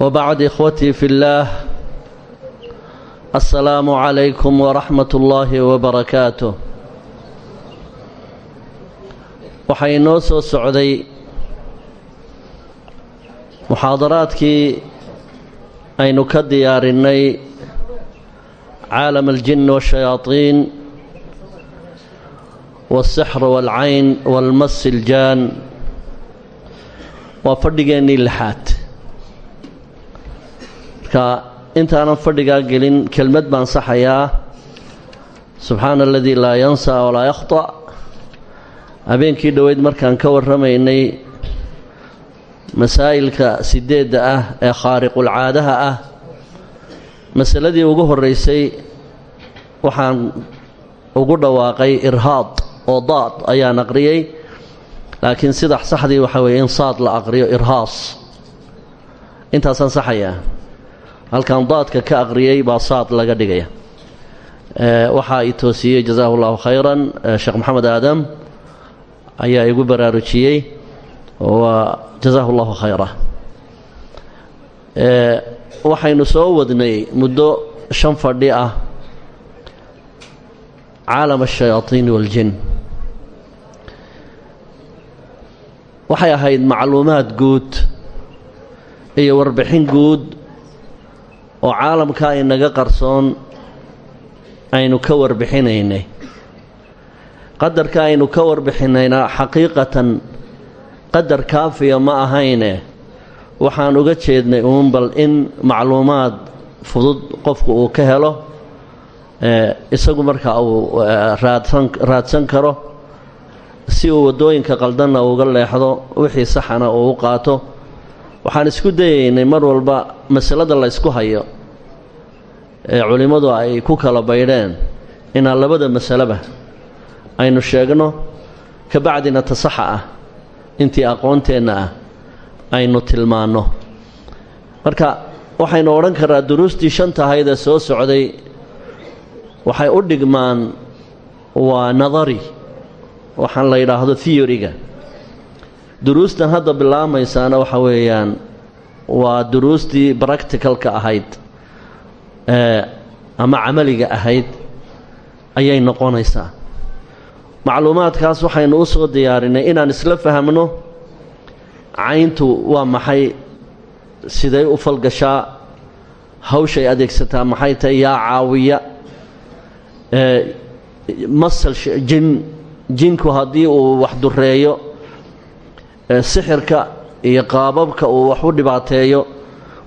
وبعد إخوتي في الله السلام عليكم ورحمة الله وبركاته waxaa inoo soo socday muxaadaraadkii aynu ka diyaarinay caalam aljin waashayaaطiin waالsixr wاlcayn wاlmas iljaan waa fadhigeennii lixaad marka intaanan fadhigaa gelin kelmad baan saxayaa. Subxaana aladii laa yansa walaa yakhطأ habeenkii dhoweyd markaan ka warramaynay masaa'ilka sideedda ah ee khaariqulcaadaha ah masaladii ugu horraysay waxaan ugu dhawaaqay irhaad oo daad ayaan aqriyey laakiin sidax saxdii waxaa weeye in saad la aqriyo irhaas. Intaasaan saxayaa halkan daadka ka aqriyey baa saad laga dhigaya. Waxaa i toosiyey jasaahu llahu khayran sheekh maxamed aadam ayaa igu baraarujiyey waa jasaahu llahu khayra waxaynu soo wadnay muddo shan fadhi ah. Caalam ashayaaiin waاljin waxay ahayd macluumaad guud iyo warbixin guud oo caalamka inaga qarsoon aynu ka warbixinaynay. Qadarka aynu ka warbixinayna xaqiiqatan qadar kaafiya ma ahayne. Waxaan uga jeednay uun bal in macluumaad fudud qofku uu ka helo isagu markaa uu raadsan raadsan karo si uu waddooyinka qaldanna uga leexdo wixii saxana uu qaato. Waxaan isku dayaynay mar walba masalada la ysku hayo ee culimmadu ay ku kala baydheen inaan labada masaleba aynu sheegno ka bacdina tasaxa ah intii aqoonteenna ah aynu tilmaanno. Marka waxaynu odhan karraa duruustii shanta ahayd ee soo socday waxay u dhigmaan waa nadari. Waxaan la yidhaahdo theoryga. Duruustan hadda bilaamaysaana waxa weeyaan waa duruustii practicalka ahayd ama camaliga ahayd ayay noqonaysaa. Macluumaadkaas waxaynu u soo diyaarinay inaan isla fahmno cayntu waa maxay? Siday u falgashaa? Hawshay adeegsataa maxay tahay? Yaa caawiya? Masal jin jinku haddii uu wax dureeyo sixirka iyo qaababka uu wax u dhibaateeyo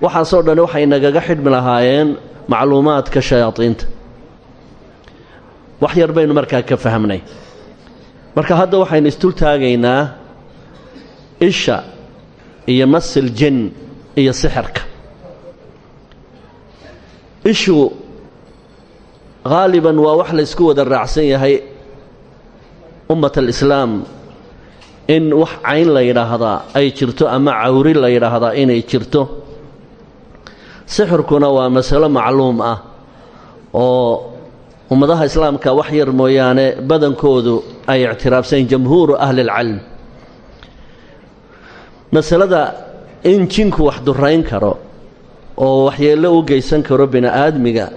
waxaasoo dhan waxay nagaga xidhmi lahaayeen macluumaadka shayaadiinta. Wax yar baynu markaa ka fahmnay marka hadda waxaynu istul taagaynaa isha iyo masil jin iyo sixirka. Ishu haaliban waa wax laysku wada raacsan yahay ummat alislaam in wax cayn la yidhaahdaa ay jirto ama cawri la yidhaahdaa inay jirto sixirkuna waa masalo macluum ah oo ummadaha islaamka wax yar mooyaane badankoodu ay ictiraafsayn jamhuuru ahli اlcalm masalada in jinku wax durayn karo oo waxyeello u geysan karo bini aadmiga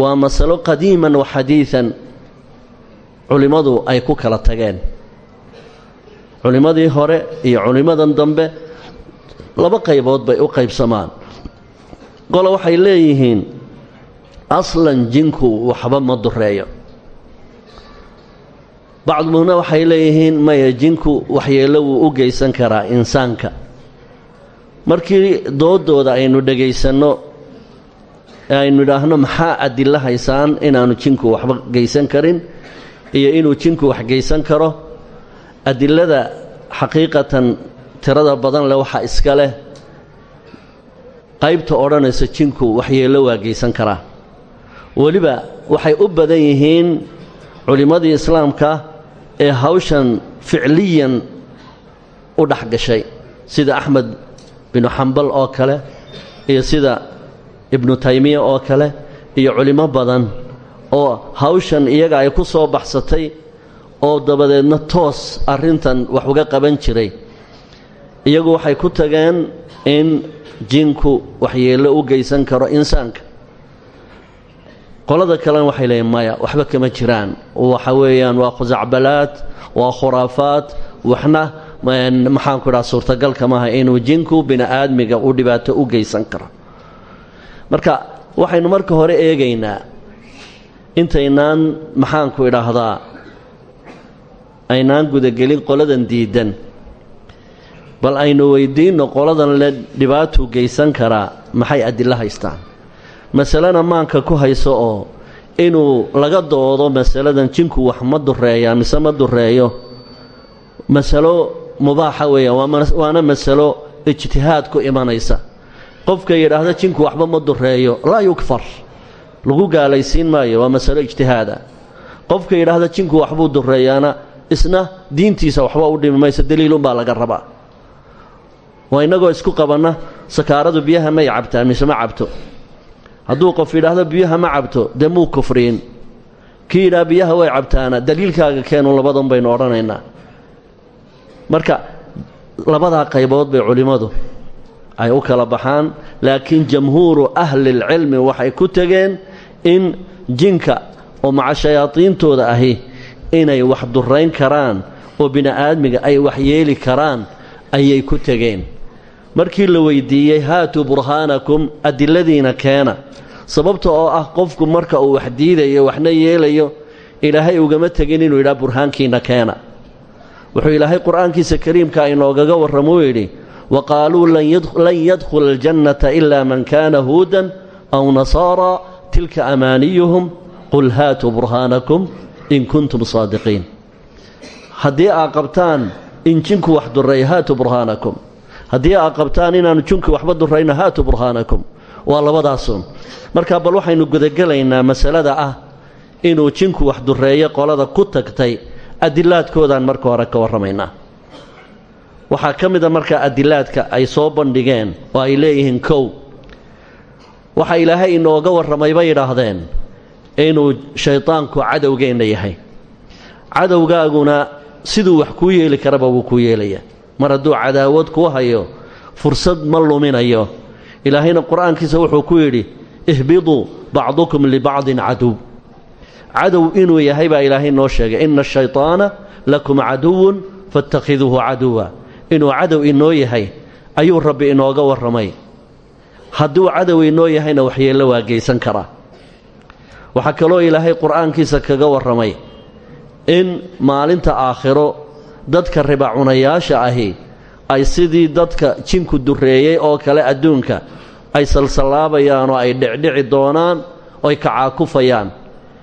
waa masalo qadiiman wa xadiidan culimmadu ay ku kala tageen. Culimmadii hore iyo culimmadan dambe laba qaybood bay u qaybsamaan qole waxay leeyihiin aslan jinku waxba ma dureeyo. Bacduna waxay leeyihiin maya jinku waxyeello wuu u geysan karaa insaanka. Markii doodooda aynu dhegaysanno ee aynu idhaahno maxaa adilo haysaan inaanu jinku waxba geysan karin iyo inuu jinku wax geysan karo? Adilada xaqiiqatan tirada badan leh waxaa iska leh qaybta odhanaysa jinku waxyeello waa geysan karaa weliba waxay u badan yihiin culimmadii islaamka ee hawshan ficliyan u dhex gashay. Sida axmed binu xambal oo kale iyo sida ibnu taymiya oo kale iyo culimmo badan oo hawshan iyaga ay ku soo baxsatay oo dabadeedna toos arrintan wax uga qaban jiray. Iyagu waxay ku tageen in jinku waxyeello u geysan karo insaanka. Qolada kalena waxay leeyiin maya waxba kama jiraan. Waxa weeyaan waa khusacbalaad waa khuraafaad waxna maxaanku idhaha suurtagalka maaha inuu jinku bini aadmiga u dhibaato u geysan karo. Marka waxaynu marka hore eegaynaa intaynaan maxaanku idhaahdaa aynaan gudagelin qoladan diidan bal aynu weydiinno qoladan le dhibaatuu geysan karaa maxay adilo haystaan? Masalena maanka ku hayso oo inuu laga doodo masaladan jinku wax ma dureeyaa mise ma dureeyo? Masalo mubaaxa weeyaan waana masalo ijtihaad ku imanaysa. Qofka yidhaahda jinku waxba ma dureeyo laa yukfar. Lagu gaalaysiin maayo waa masalo ijtihaada. Qofka yidhaahda jinku waxbuu dureeyaana isna diintiisa waxba u dhimi mayso daliilunbaa laga rabaa waa innagoo isku qabanna sakaaradu biyaha may cabtaa mise ma cabto. Hadduu qof yidhaahdo biyaha ma cabto dee muu kufriin? Kii yidhaha biyaha way cabtaana daliilkaaga keenu labadan baynu odhanaynaa. Marka labadaa qaybood bay culimmadu ay u kala baxaan laakiin jamhuuru ahlilcilmi waxay ku tegeen in jinka oo maca shayaadiintooda ahi inay wax durayn karaan oo bini'aadmiga ay wax yeeli karaan ayay ku tegeen markii la weydiiyey haatuu burhaanakum adiladiina keena. Sababta oo ah qofku marka uu wax diidayo waxna yeelayo ilaahay ugama tegin inuu yidhaha burhaankiina keena. Wuxuu ilaahay qur'aankiisa kariimka inoogaga warramuu yidhi wa qaaluu lan yadkhula aljannata ilaa man kaana huudan aw nasaara tilka amaaniyuhum qul haatuu burhaanakum in kuntum saadiqiin. Haddii aa qabtaan in jinku wax dureeya haatuu burhaanakum haddii aa qabtaan inaanu jinku waxba durayno haatuu burhaanakum. Waa labadaasun marka bal waxaynu gudagelaynaa masalada ah inuu jinku wax dureeyo qolada ku tagtay adilaadkoodaan marka hore ka warramaynaa. Waxaa ka mida markaa adilaadka ay soo bandhigeen oo ay leeyihiin kow. Waxa ilaahay inooga warramay bay yidhaahdeen inuu shaydaanku cadowgeenna yahay. Cadowgaaguna siduu wax kuu yeeli karaba wuu kuu yeelaya mar hadduu cadaawad kuu hayo fursad ma luminayo. Ilaahayna qur'aankiisa wuxuu ku yidhi ihbiduu bacdukum libacdin caduw. Cadow inuu yahay baa ilaahay noo sheegay ina ashayطaana lakum caduwun faاtakhiduuhu caduwa. Inuu cadow inoo yahay ayuu rabbi inooga warramay. Hadduu cadow inoo yahayna waxyeello waa geysan karaa waxaa kaloo ilaahay qur'aankiisa kaga warramay in maalinta aakhiro dadka ribacunayaasha ahi ay sidii dadka jinku dureeyey oo kale adduunka ay salsallaabayaan oo ay dhicdhici doonaan oy kacaakufayaan.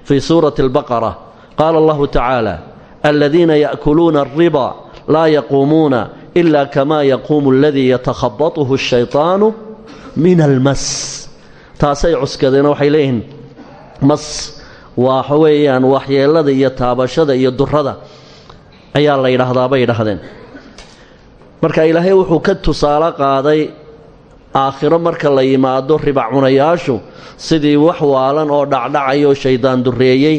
Fii suurati albaqara qaala allahu tacaala aladiina ya'kuluuna alriba laa yaquumuuna ila kamaa yaquumu aladii yatakhabatuhu ashaytaanu min almas taasay cuskadeen waxay leeyihiin mas waxa weeyaan waxyeellada iyo taabashada iyo durada ayaa la yidhaahdaa bay yidhaahdeen. Marka ilaahay wuxuu ka tusaale qaaday aakhiro marka la yimaado ribacunayaashu sidii wax waalan oo dhacdhacayoo shaydaan dureeyey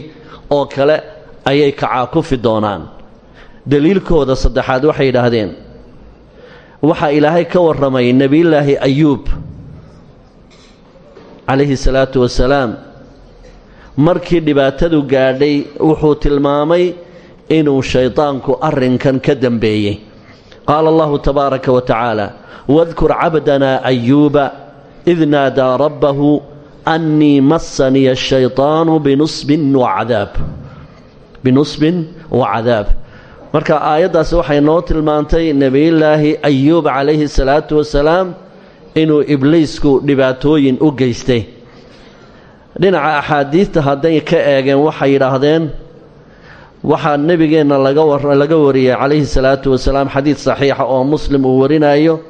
oo kale ayay kacaakufi doonaan. Daliilkooda saddexaad waxay yidhaahdeen waxaa ilaahay ka warramay nebiyulaahi ayuub calayhi salaatu wasalaam markii dhibaatadu gaadhay wuxuu tilmaamay inuu shaydaanku arrinkan ka dembeeyey qaala allahu tabaaraka wa tacaala wadkur cabdanaa ayuuba id naadaa rabbahu annii massaniya ashaytaanu binusbin wacadaab binusbin wa cadaab. Marka aayaddaasi waxay noo tilmaantay nebiyulaahi ayuub calayhi salaatu wasalaam inuu ibliisku dhibaatooyin u geystay. Dhinaca axaadiidta hadday ka eegeen waxay yidhaahdeen waxaa nebigeenna laga wariyey calayhi salaatu wasalaam xadiid saxiixa oo muslim uu warinayo.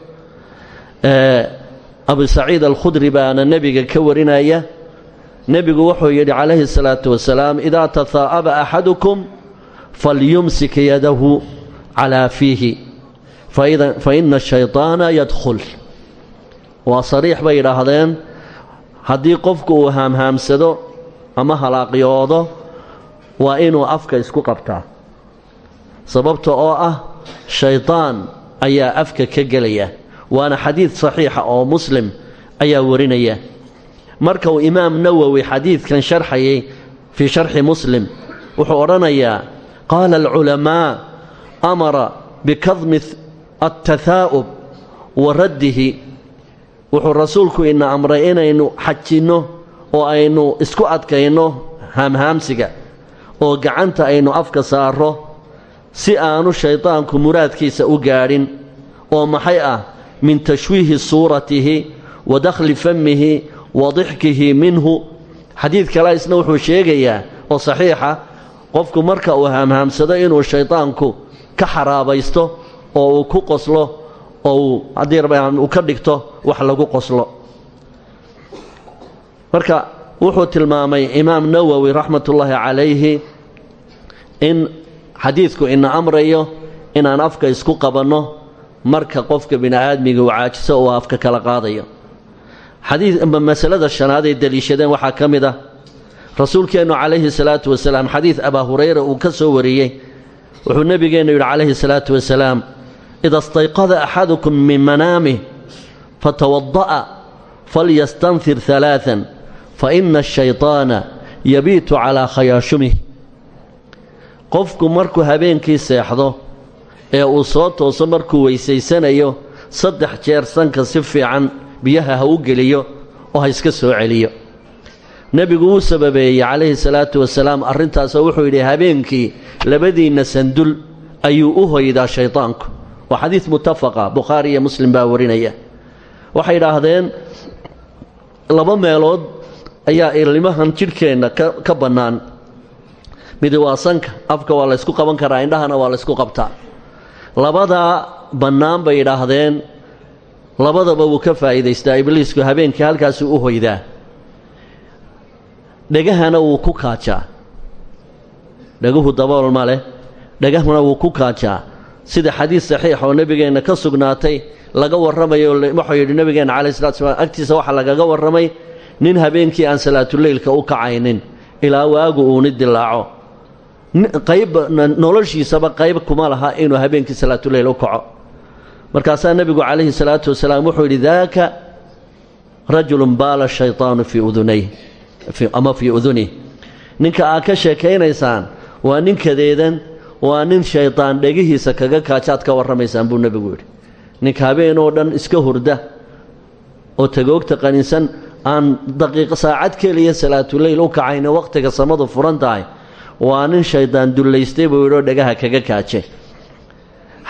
Abu saciid alkhudri baana nebiga ka warinaya. Nebigu wuxuu yidhi calayhi salaatu wasalaam idaa tahaa'aba axadukum falyumsik yadahu calaa fiihi. Fa ina ashayطaana yadkhul. Waa sariix bay yidhaahdeen. Haddii qofku uu haamhaamsado ama halaaqyoodo waa inuu afka isku qabtaa. Sababta oo ah shaydaan ayaa afka ka gelaya. Waana xadiid saxiixa oo muslim ayaa warinaya. Marka uu imaam nawowi xadiidkan sharxayay fii sharxi muslim wuxuu odhanayaa qaala alculamaa amara bikadmi altathaa'ub wa raddihi. Wuxuu rasuulku ina amray inaynu xajinno oo aynu isku adkayno haamhaamsiga oo gacanta aynu afka saarro si aanu shaydaanku muraadkiisa u gaadhin oo maxay ah min tashwiihi suuratihi wa dakhli famihi wa dixkihi minhu. Xadiid kale isna wuxuu sheegayaa oo saxiixa qofku marka uu haamhaamsado inuu shaydaanku ka xaraabaysto oo uu ku qoslo oo uu ka dhigto wax lagu qoslo. Marka wuxuu tilmaamay imaam nawowi raxmatullaahi calayhi in xadiidku ina amrayo inaan afka isku qabanno marka qofka bini aadmiga uu caajiso uu afka kala qaadayo. Masalada shanaad ay deliishadeen waxaa ka mid ah rasuulkeennu calayhi salaatu wasalaam xadiid abaa hurayra uu ka soo wariyey wuxuu nebigeennu yidhi calayhi salaatu wasalaam ida stayqada axadukum min manaamih fatawada'a falyastanfir alaaan fa ina ashayطaana yabiitu calaa khayaashumih qofku markuu habeenkii seexdo ee uu soo tooso markuu weysaysanayo saddex jeer sanka si fiican biyaha ha u geliyo oo ha iska soo celiyo. Nebigu wuu sababeeyey calayhi salaatu wasalaam arrintaasoo wuxuu yidhi habeenkii labadiinna sandul ayuu u hoydaa shaydaanku waa xadiid mutafaqa bukhaari iyo muslim baa warinaya. Waxay idhaahdeen laba meelood ayaa ilmahan jidhkeenna ka bannaan. Midi waa sanka afka waa laysku qaban karaa indhahana waa laysku qabtaa labadaa bannaan bay idhaahdeen labadaba wuu ka faa'iidaystaa ibliisku habeenkii halkaasuu u hoydaa. Dhegahana wuu ku kaajaa. Dheguhu dabool ma leh dhegahuna wuu ku kaajaa. Sida xadiid saxiix oo nebigeenna ka sugnaatay laga warramayo wuxuu yidhi nebigeenna calayi salatu slam agtiisa waxaa lagaga warramay nin habeenkii aan salaatuleylka u kacaynin ilaa waagu uuni dilaaco. Qayb noloshiisaba qayb kuma laha inuu habeenkii salaatuleyl u kaco. Markaasaa nebigu calayhi salaatu wasalaam wuxuu yidhi daaka rajulun baala shaytaanu fii udunay ama fii udunih ninka aad ka sheekaynaysaan waa nin kadeedan waa nin shaydaan dhegihiisa kaga kaajaad ka warramaysaan buu nebigu yidhi. Ninka habeen oo dhan iska hurda oo tagoogta qaninsan aan daqiiq saacad keliya salaatuleyl u kacayna wakhtiga samadu furan tahay waa nin shaydaan dullaystay buu yidhi oo dhegaha kaga kaaje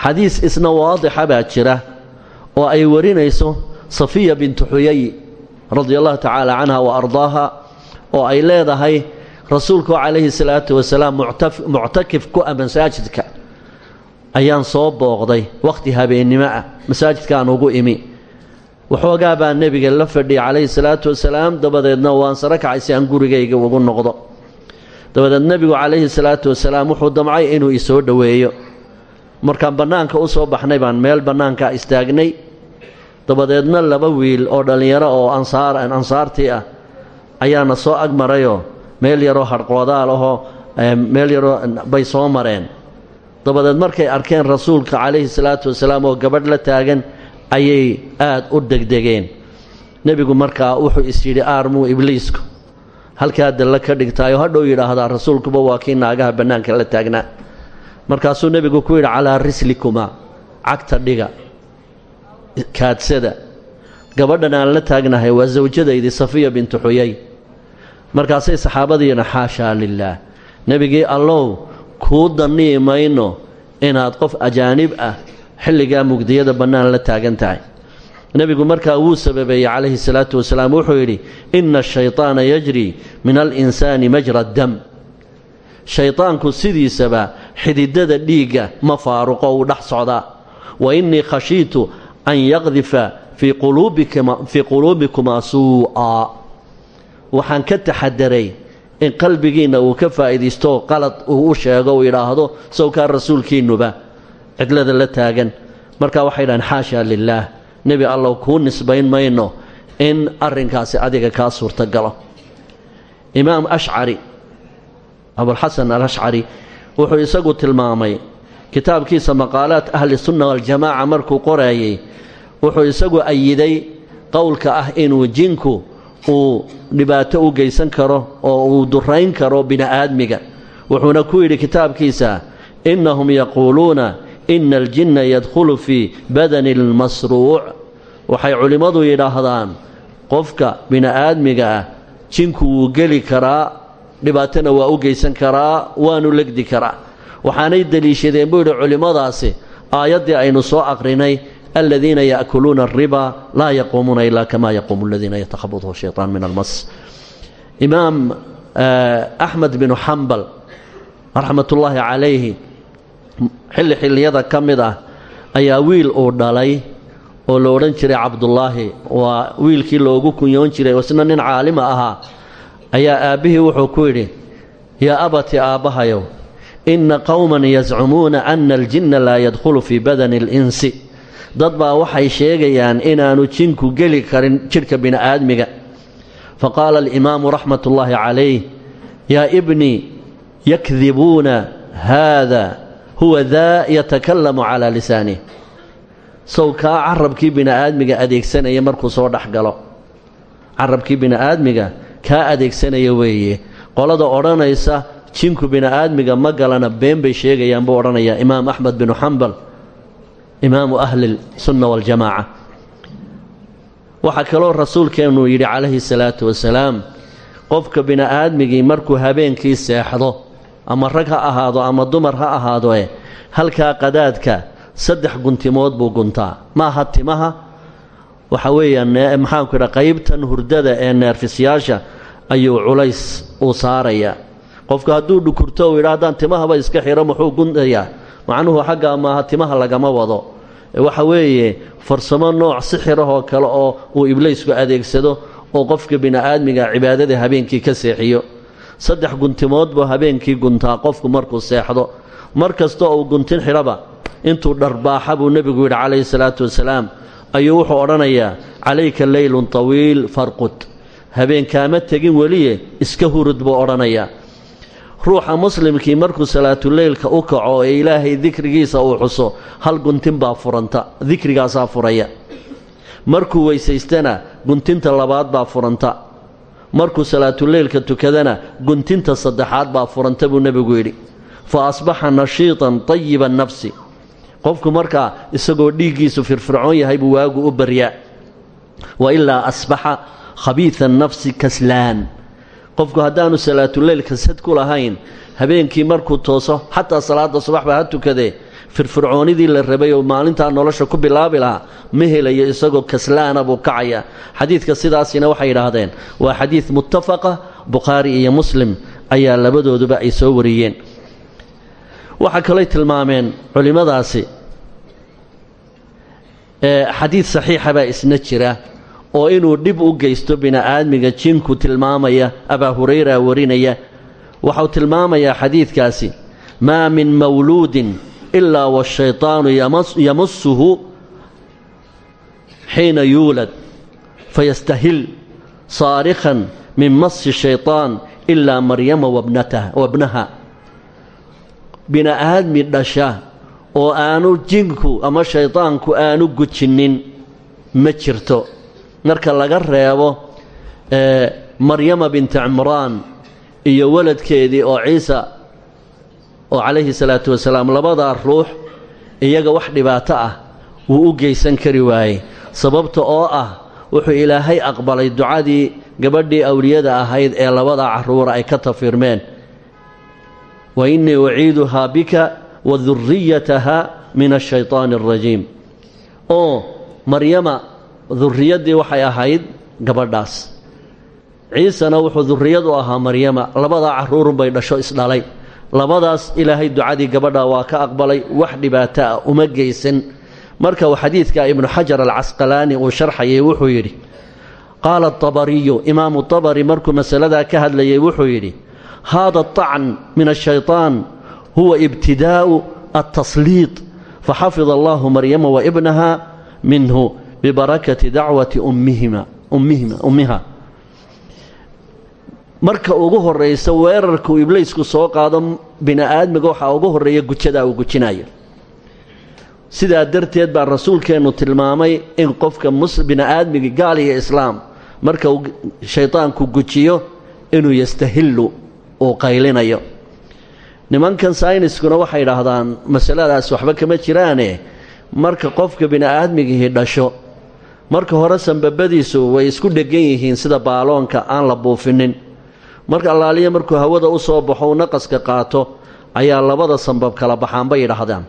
xadiis isna waadixa baa jira oo ay warinayso safiya bintu xuyay radia allahu tacaala canha wa ardaaha oo ay leedahay rasuulku calayhi salaatu wasalaam muctakif ku ah masaajidka. Ayaan soo booqday wakhti habeennimo ah masaajidkaan ugu imi waxoogaa baa nebiga la fadhiyay calayhi salaatu wasalaam dabadeedna waan saro kacay si aan gurigayga ugu noqdo. Dabadeed nebigu calayhi salaatu wasalaam wuxuu damcay inuu isoo dhoweeyo markaan bannaanka u soo baxnay baan meel bannaanka istaagnay dabadeedna laba wiil oo dhallinyaro oo ansaar ansaartii ah ayaana soo ag marayoo meel yaroo harqoodaal ahoo meel yaroo bay soo mareen. Dabadeed markay arkeen rasuulka calayhi salaatu wasalaam oo gabadh la taagan ayay aad u degdegeen. Nebigu markaa wuxuu is yidhi aarmuu ibliisku? Halkaa dalla ka dhigtaayoo hadhow yidhaahdaa rasuulkuba waa kii naagaha bannaanka la taagnaa. Markaasuu nebigu ku yidhi calaa rislikumaa cagta dhiga kaadsada. Gabadhan aan la taagnahay waa sawjadaydii safiya bintu xuyay. Markaasay saxaabadiina xaashaa lilaah nebigii allow kuu dannii mayno inaad qof ajaanib ah xilligaa mugdiyada bannaan la taagan tahay. Nebigu markaa wuu sababeeyey calayhi salaatu wasalaam wuxuu yidhi inna ashaytaana yajri min alinsaani majra dam. Shaydaanku sidiisaba xididada dhiigga ma faaruqo uu dhex socdaa. Wa innii khashiitu an yaqdifa fii quluubikumaa suu'a. Waxaan ka taxadaray in qalbigiinna uu ka faa'iidaysto qalad uu u sheego uu yidhaahdo sawkaa rasuulkiinnuba cidlada la taagan. Markaa waxay dhahaan xaashaa lilaah nebi allow kuu nisbayn mayno in arrinkaasi adiga kaa suurtagalo. Imaam ashcari abulxasan alashcari wuxuu isagu tilmaamay kitaabkiisa maqaalaat ahli sunna waljamaaca markuu qoraayey wuxuu isagu ayiday qowlka ah inuu jinku uu dhibaato u geysan karo oo uu durayn karo bini'aadmiga wuxuuna ku yidhi kitaabkiisa innahum yaquuluuna ina aljinna yadkhulu fii badani lmasruuc waxay culimmadu yidhaahdaan qofka bini'aadmiga ah jinku wuu geli karaa dhibaatona waa u geysan karaa waanu legdi karaa. Waxaanay deliishadeen buu yidhi culimmadaasi aayaddii aynu soo aqrinay aladiina yaakuluuna alriba laa yaquumuuna ilaa kama yaquumu aladiina yatakhabatuhu shaytaan min almas imaam axmed binu xambal xilli xilliyada ka mid ah ayaa wiil uu dhalay oo la odhan jiray cabdullaahi. Waa wiilkii loogu kunyoon jiray oo isna nin caalima ahaa. Ayaa aabbihii wuxuu ku yidhi yaa abati aabbahayow inna qowman yazcumuuna ana aljinna laa yadkhulu fii badani alinsi. Dad baa waxay sheegayaan inaanu jinku geli karin jidhka bini'aadmiga. Fa qaala alimaamu raxmat ullaahi calayh yaa ibnii yakdibuuna haada huwa daa yatakalamu calaa lisaanih sow kaa carabkii bini'aadmiga adeegsanaya markuu soo dhex galo. Carabkii bini'aadmiga kaa adeegsanaya weeye. Qolada odhanaysa jinku bini'aadmiga ma galana been bay sheegayaan buu odhanayaa imaam axmed binu xambal imaamu ahli sunna waljamaaca waxaa kaloo rasuulkeennu yidhi calayhi salaatu wasalaam qofka bini'aadmigii markuu habeenkii seexdo ama rag ha ahaado ama dumar ha ahaadoe halkaa qadaadka saddex guntimood buu guntaa. Maaha timaha? Waxa weeyaan maxaanku idha qaybtan hurdada ee neerfisyaasha ayuu culays uu saarayaa qofku hadduu dhukurto uu yidha haddaan timahaba iska xiro muxuu guntayaa macnuhu xaggaa maaha timaha lagama wado. Waxa weeye farsamo nooc sixirahoo kale oo uu ibliisku adeegsado oo qofka bini'aadmiga cibaadada habeenkii ka seexiyo saddex guntimood buu habeenkii guntaa qofku markuu seexdo. Mar kasta uu guntin xidhaba intuu dharbaaxa buu nebigu yidhi calayhi salaatu wasalaam. Ayuu wuxuu odhanayaa calayka leylun tawiil farqud. Habeenkaama tegin weliye iska hurud buu odhanayaa. Ruuxa muslimkii markuu salaatuleylka u kaco ee ilaahay dikrigiisa uu xuso hal guntin baa furanta dikrigaasaa furaya. Markuu weysaystana guntinta labaad baa furanta markuu salaatuleylka tukadana guntinta saddexaad baa furanta buu nebigu yidhi. Fa asbaxa nashiitan tayiba nafsi. Qofku markaa isagoo dhiiggiisu firfircoon yahay buu waagu u baryaa. Wa ilaa asbaxa khabiida nafsi kaslaan. Qofku haddaanu salaatuleylka sad ku lahayn habeenkii markuu tooso xataa salaada subax baa ha tukadee firfircoonidii la rabay oo maalintaa nolosha ku bilaabi lahaa ma helayo isagoo kaslaana buu kacaya. Xadiidka sidaasina waxay yidhaahdeen waa xadiid muttafaqa bukhaari iyo muslim ayaa labadooduba ay soo wariyeen. Waxaa kalay tilmaameen culimmadaasi xadiid saxiixa baa isna jira oo inuu dhib u geysto bini'aadmiga jinku tilmaamaya abaa hurayra warinaya. Waxau tilmaamayaa xadiidkaasi maa min mawluudin ilaa washaytaanu yamusuhu xiina yuulad fayastahil saarikhan min masi shaytaan ilaa maryama wabnaha bini'aadmi dhasha oo aanu jinku ama shaydaanku aanu gujinnin ma jirto marka laga reebo maryama binti cimraan iyo waladkeedii oo ciisa oo calayhi salaatu wasalaam labadaa ruux iyaga wax dhibaato ah wuu u geysan kari waayey. Sababta oo ah wuxuu ilaahay aqbalay ducadii gabadhii awliyada ahayd ee labadaa carruura ay ka tafiirmeen wa innii uciiduhaa bika wa duriyataha min ashaytaani alrajiim oo maryama durriyaddii waxay ahayd gabadhaas. Ciisena wuxuu durriyad u ahaa maryama. Labadaa carruurunbay dhasho isdhalay labadaas ilaahay ducadii gabadha waa ka aqbalay wax dhibaato ah uma geysan marka uu xadiidka ibnu xajar alcasqalaani uu sharxayay wuxuu yidhi qaala abariyu imaamu abari markuu masaladaa ka hadlayay wuxuu yidhi haada طacn min ashayطaan huwa ibtidaa'u altasliid faxafida allahu maryama waibnaha minhu bibarakati dacwati ummiha marka ugu horaysa weerarkuu ibliisku soo qaado bini aadmiga waxaa ugu horreeya gujadaa uu gujinayo sidaa darteed baa rasuulkeennu tilmaamay in qofka bini aadmiga gaal iyo islaam marka uu shaydaanku gujiyo inuu yastahillu uu qaylinayo. Nimankan sayniskuna waxay idhaahdaan masaladaas waxba kama jiraane marka qofka bini aadmigihii dhasho marka hore sanbabadiisu way isku dhegan yihiin sida baaloonka aan la buufinin marka allaaliya markuu hawada u soo baxo uu naqaska qaato ayaa labada sanbab kala baxaan bay yidhaahdaan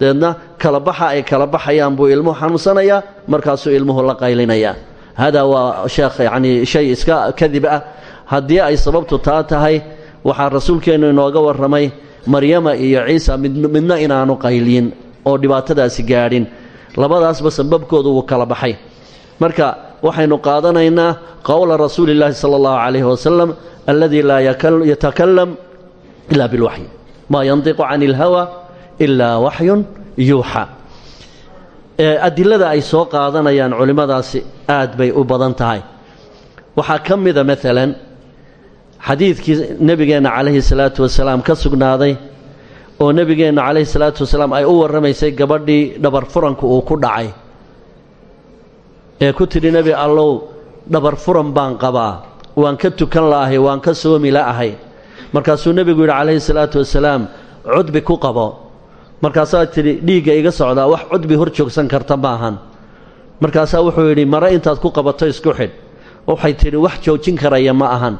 dabeedna kala baxa ay kala baxayaan buu ilmuhu xanuunsanayaa markaasuu ilmuhu la qaylinayaa. Hadaa waa sheekh yacnii shay iska kadib ah. Haddii ay sababtu taa tahay waxaa rasuulkeennu inooga warramay maryama iyo ciisa midna inaanu qayliyin oo dhibaatadaasi gaadhin. Labadaasba sababkoodu wuu kala baxay. Marka waxaynu qaadanaynaa qowla rasuuli illaahi sala allahu calayhi wasalam alladii laa yatakalam ila bilwaxyi maa yandiqu cani ilhawa ilaa waxyun yuuxa. Adilada ay soo qaadanayaan culimmadaasi aad bay u badan tahay. Waxaa ka mida maalan xadiidkii nebigeenna calayhi salaatu wasalaam ka sugnaaday oo nebigeenna calayhi salaatu wasalaam ay u warramaysay gabadhii dhabar furanku uu ku dhacay ee ku tidhi nebi allow dhabar furan baan qabaa. Waan ka tukan la'ahay waan ka soomi la'ahay. Markaasuu nebigu yidhi calayhi salaatu wasalaam cudbi ku qabo. Markaasaa tidhi dhiigga iga socdaa wax cudbi hor joogsan karta maahan markaasaa wuxuu yidhi mare intaad ku qabato isku xidh. Waxay tidhi wax joojin karaya ma ahan.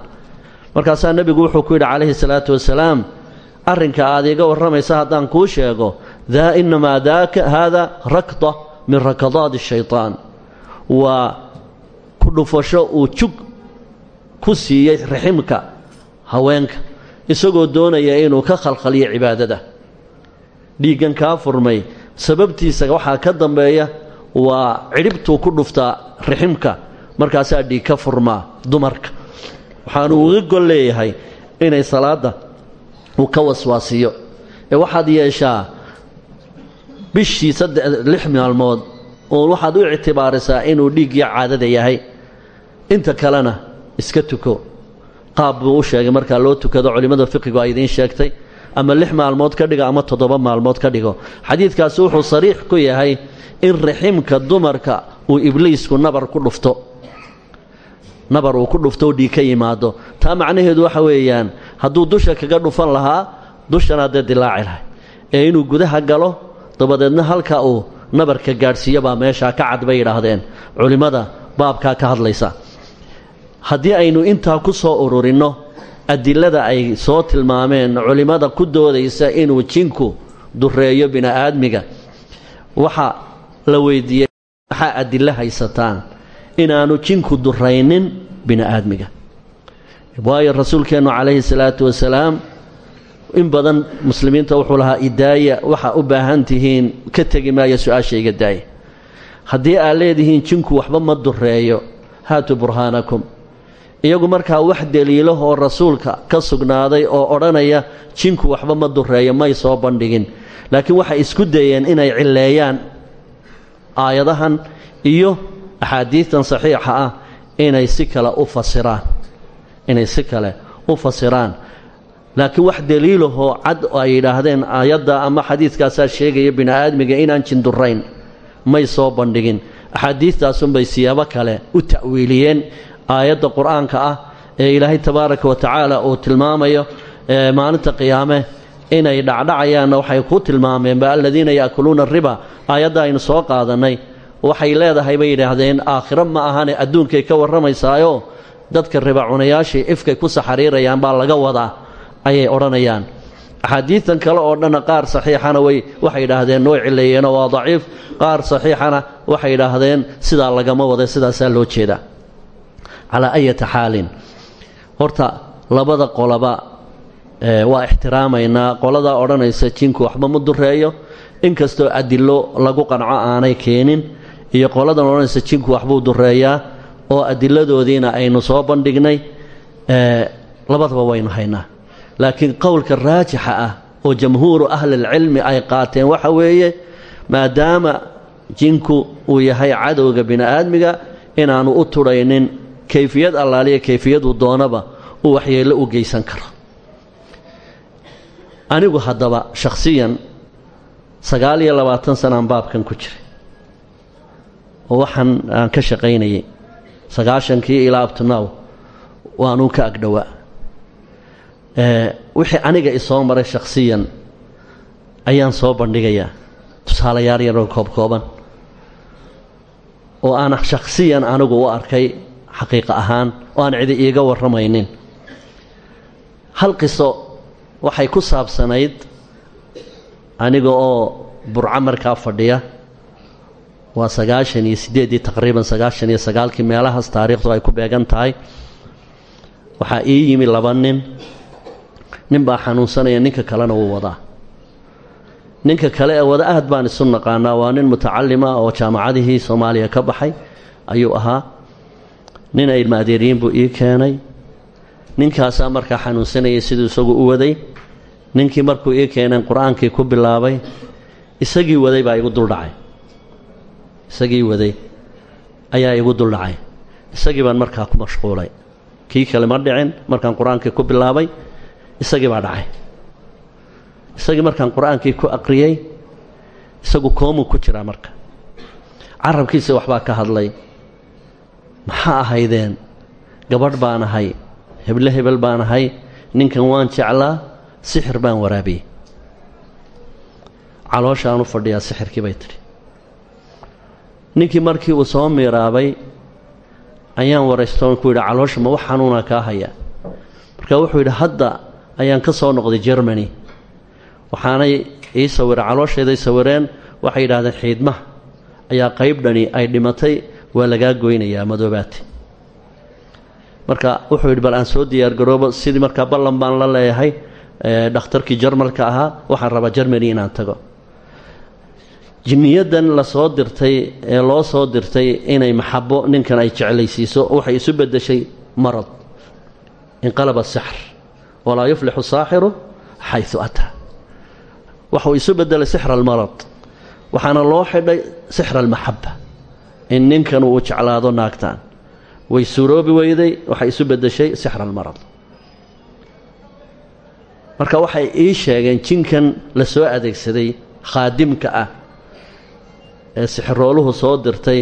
Markaasaa nebigu wuxuu ku yidhi calayhi salaatu wasalaam arrinka aad iga warramaysa haddaan kuu sheego daa innamaa daaka haada rakda min rakadaadi shaytaan waa ku dhufasho uu jug ku siiyey riximka haweenka isagoo doonaya inuu ka khalkhaliyo cibaadada. Dhiiggan kaa furmay sababtiisa waxaa ka dambeeya waa cidhibtuu ku dhuftaa riximka markaasaa dhiig ka furmaa dumarka. Waxaanu uga gol leeyahay inay salaadda uu ka waswaasiyo. Ee waxaad yeeshaa bishii saddex lix maalmood uun waxaad u ictibaarisaa inuu dhiiggii caadada yahay. Inta kalena iska tuko. Qaab buu u sheegay markaa loo tukado culimmada fiqigu ay idiin sheegtay ama lix maalmood ka dhigo ama toddoba maalmood ka dhigo. Xadiidkaasi wuxuu sariix ku yahay in raximka dumarka uu ibliisku nabar ku dhufto. Nabar uu ku dhufto dhiig ka yimaado. Taa macnaheedu waxa weeyaan hadduu dusha kaga dhufan lahaa dushana dee dilaaci lahay. Ee inuu gudaha galo dabadeedna halka uu nabarka gaadhsiiyo baa meeshaa ka cad bay yidhaahdeen. Culimmada baabkaa ka hadlaysa. Haddii aynu intaa ku soo ururinno adilada ay soo tilmaameen culimmada ku doodaysa inuu jinku dureeyo bini'aadmiga waxa la weydiiyey maxaa adilo haysataan inaanu jinku duraynin bini'aadmiga. Waayo rasuulkeennu calayhi salaatu wasalaam in badan muslimiinta wuxuu lahaa idaaya waxaa u baahan tihiin ka tegi maayo su'aashayga daaya haddii aad leedihiin jinku waxba ma dureeyo haatu burhaanakum. Iyagu markaa wax deliilahoo rasuulka ka sugnaaday oo odhanaya jinku waxba ma dureeyo may soo bandhigin. Laakiin waxay isku dayeen inay cilleeyaan aayadahan iyo axaadiistan saxiixa ah inay si kale u fasiraan. Inay si kale u fasiraan laakiin wax deliilahoo cad ay yidhaahdeen aayadda ama xadiidkaasaa sheegaya bini'aadmiga inaan jindurayn may soo bandhigin. Axaadiistaasunbay siyaabo kale u ta'wiiliyeen. Aayadda qur'aanka ah ee ilaahay tabaaraka wa tacaala uu tilmaamayo maalinta qiyaame inay dhacdhacayaanna waxay ku tilmaameenba aladiina yaakuluuna riba. Aayadda aynu soo qaadannay. Waxay leedahay bay yidhaahdeen aakhiro ma ahane adduunkay ka warramaysaayo dadka riba cunayaashii ifkay ku saxariirayaan baa laga wadaa ayay odhanayaan. Axaadiidan kale oo dhanna qaar saxiixana way waxay yidhaahdeen noo cileeyeenoo waa daciif. Qaar saxiixana waxay yidhaahdeen sidaa lagama wada sidaasaa loo jeedaa. Calaa ayati xaalin horta labada qolaba waa ixtiraamaynaa qoladaa odhanaysa jinku waxba ma dureeyo. Inkastoo adilo lagu qanco aanay keenin iyo qoladan odhanaysa jinku waxbuu dureeyaa oo adiladoodiina aynu soo bandhignay labadaba waynu haynaa laakiin qowlka raajixa ah oo jamhuuru ahlilcilmi ay qaateen waxa weeye maadaama jinku uu yahay cadowga bini-aadmiga inaanu u tudhaynin kayfiyad allaaliya kayfiyadu doonaba uu waxyeello u geysan karo. Anigu haddaba shakhsiyan sagaal iyo labaatan sanaan baabkan ku jiray oo waxaan aan ka shaqaynayay sagaashankii ilaa abtunaw waanuu ka agdhowaa wixii aniga isoo maray shakhsiyan ayaan soo bandhigayaa. Tusaalayaal yaroo koobkooban. Oo aan shakhsiyan anigu u arkay xaqiiqa ahaan oo aan cidi iiga warramaynin. Hal qiso waxay ku saabsanayd aniga oo burco markaa fadhiya. Waa sagaashan iyo siddeeddii taqriiban sagaashan iyo sagaalkii meelahaas taariikhdu ay ku beegan tahay. Waxaa ii yimi laba nin nin baa xanuunsanaya ninka kalena wuu wadaa. Ninka kale ee wada aad baan isu naqaanaa waa nin mutacalima oo jaamacadihii soomaaliya ka baxay ayuu ahaa. Nin ay ilmaadeeriyiin buu ii keenay. Ninkaasaa markaa xanuunsanayay siduu isagu u waday. Ninkii markuu ii keeneen qur'aankii ku bilaabay isagii waday baa igu duldhacay isagii waday ayaa igu duldhacay isagii baan markaa ku mashquulay. Kii kale ma dhicin markaan qur'aankii ku bilaabay isagii baa dhacay. Isagii markaan qur'aankii ku aqriyey isagu koomuu ku jiraa marka. Carabkiisa waxbaa ka hadlay. Maxaa ahaydeen? Gabadh baan ahay heble hebel baan ahay ninkan waan jeclaa sixir baan waraabiyey. Calooshaan u fadhiyaa sixirkii bay tidhi. Ninkii markii uu soo miiraabay ayaan waraystoon ku yidhi caloosha ma wax xanuuna kaa haya marka wuxuu yidhi hadda ayaan ka soo noqday germany. Waxaanay ii sawireen caloosheeday sawireen waxay yidhaahdeen xiidmaha ayaa qayb dhani ay dhimatay waa lagaa goynayaa madoobaati marka wuxuu yidhi bal aan soo diyaargaroobo sidii markaa ballan baan la leeyahay dhakhtarkii jarmalka ahaa waxaan rabaa germany inaan tago. Jinniyadan la soo dirtay ee loo soo dirtay inay maxabo ninkan ay jeclaysiiso waxay isu beddeshay marad inqalaba sixr walaa yuflixu saaxiru xayu ataa. Waxuu isu bedelay sixra almarad waxaana loo xidhay sixra almaxaba in ninkan uu jeclaado naagtaan. Way suuroobi weyday waxay isu beddeshay sixra almarad marka waxay ii sheegeen jinkan la soo adeegsaday khaadimka ah ee sixirooluhu soo dirtay